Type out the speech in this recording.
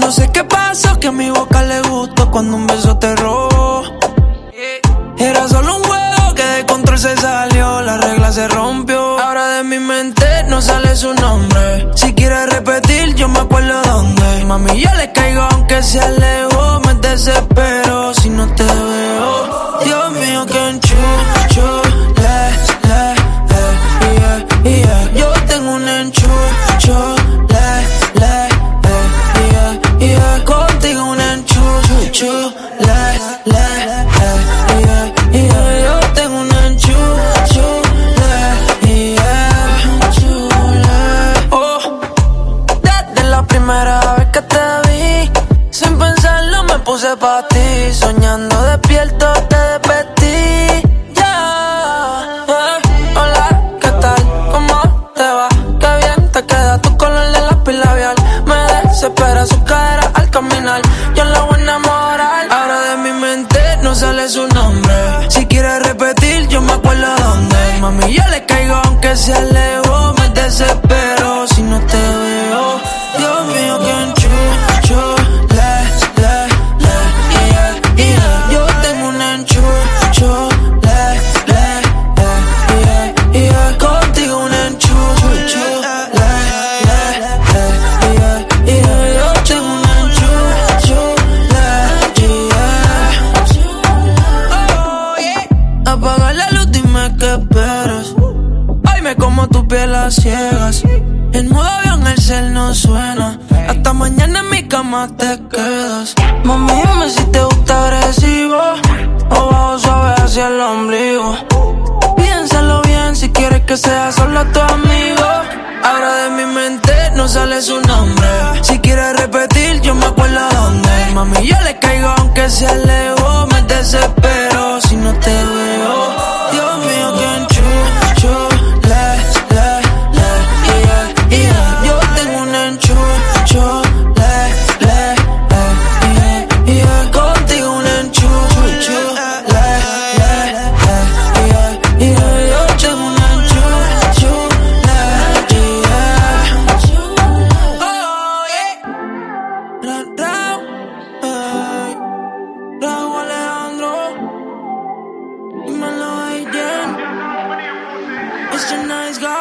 No sé qué pasó, que a mi boca le gustó cuando un beso te robó. Era solo un juego que de control se salió, la regla se rompió. Ahora de mi mente no sale su nombre. Si quieres repetir, yo me acuerdo dónde. Mami, yo le caigo aunque se alejó, me desespero si no te veo. Dios mío, que enchucho, le, le, le, yeah, yeah. Yo tengo un enchucho, me puse pa' ti. Soñando despierto te desvestí. Ya, eh. Hola, ¿qué tal? ¿Cómo te va? Qué bien te queda tu color de lápiz labial. Me desespera su cara al caminar. Yo la voy a enamorar. Ahora de mi mente no sale su nombre. Si quieres repetir, yo me acuerdo dónde. Mami, yo le caigo aunque se alejó. Apaga la luz, dime qué esperas. Ay, me como tu piel a ciegas. En modo avión el cel no suena. Hasta mañana en mi cama te quedas. Mami, dime si te gusta agresivo. O bajo suave hacia el ombligo. Piénsalo bien si quieres que sea solo tu amigo. Ahora de mi mente no sale su nombre. Si quieres repetir, yo me acuerdo dónde. Mami, yo le caigo aunque se alejó. Me desespero si no te veo. Dios mío, que enchucho. Le, le, le, yeah, yeah. Yo tengo un enchucho. Christian God.